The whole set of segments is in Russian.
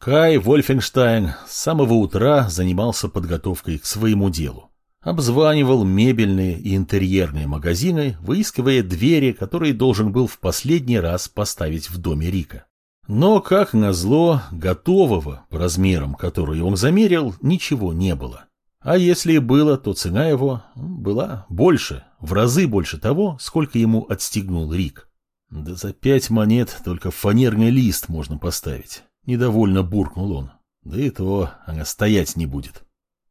Кай Вольфенштайн с самого утра занимался подготовкой к своему делу. Обзванивал мебельные и интерьерные магазины, выискивая двери, которые должен был в последний раз поставить в доме Рика. Но, как назло, готового по размерам, которые он замерил, ничего не было. А если и было, то цена его была больше, в разы больше того, сколько ему отстегнул Рик. Да за пять монет только фанерный лист можно поставить. Недовольно буркнул он. Да и то она стоять не будет.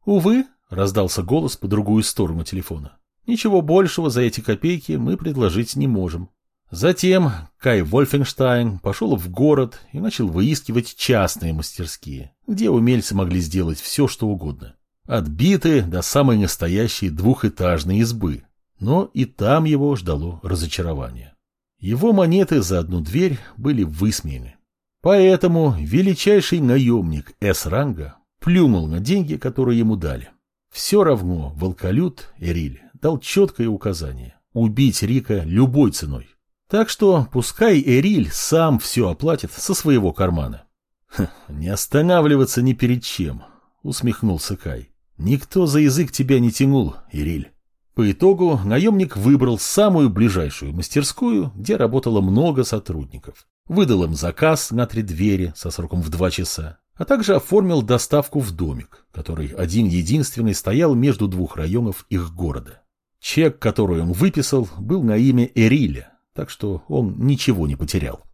Увы, раздался голос по другую сторону телефона. Ничего большего за эти копейки мы предложить не можем. Затем Кай Вольфенштайн пошел в город и начал выискивать частные мастерские, где умельцы могли сделать все, что угодно. От биты до самой настоящей двухэтажной избы. Но и там его ждало разочарование. Его монеты за одну дверь были высмеяны. Поэтому величайший наемник С-ранга плюнул на деньги, которые ему дали. Все равно волколют Эриль дал четкое указание – убить Рика любой ценой. Так что пускай Эриль сам все оплатит со своего кармана. «Не останавливаться ни перед чем», — усмехнулся Кай. Никто за язык тебя не тянул, Ириль. По итогу наемник выбрал самую ближайшую мастерскую, где работало много сотрудников. Выдал им заказ на три двери со сроком в два часа, а также оформил доставку в домик, который один-единственный стоял между двух районов их города. Чек, который он выписал, был на имя Эриля, так что он ничего не потерял.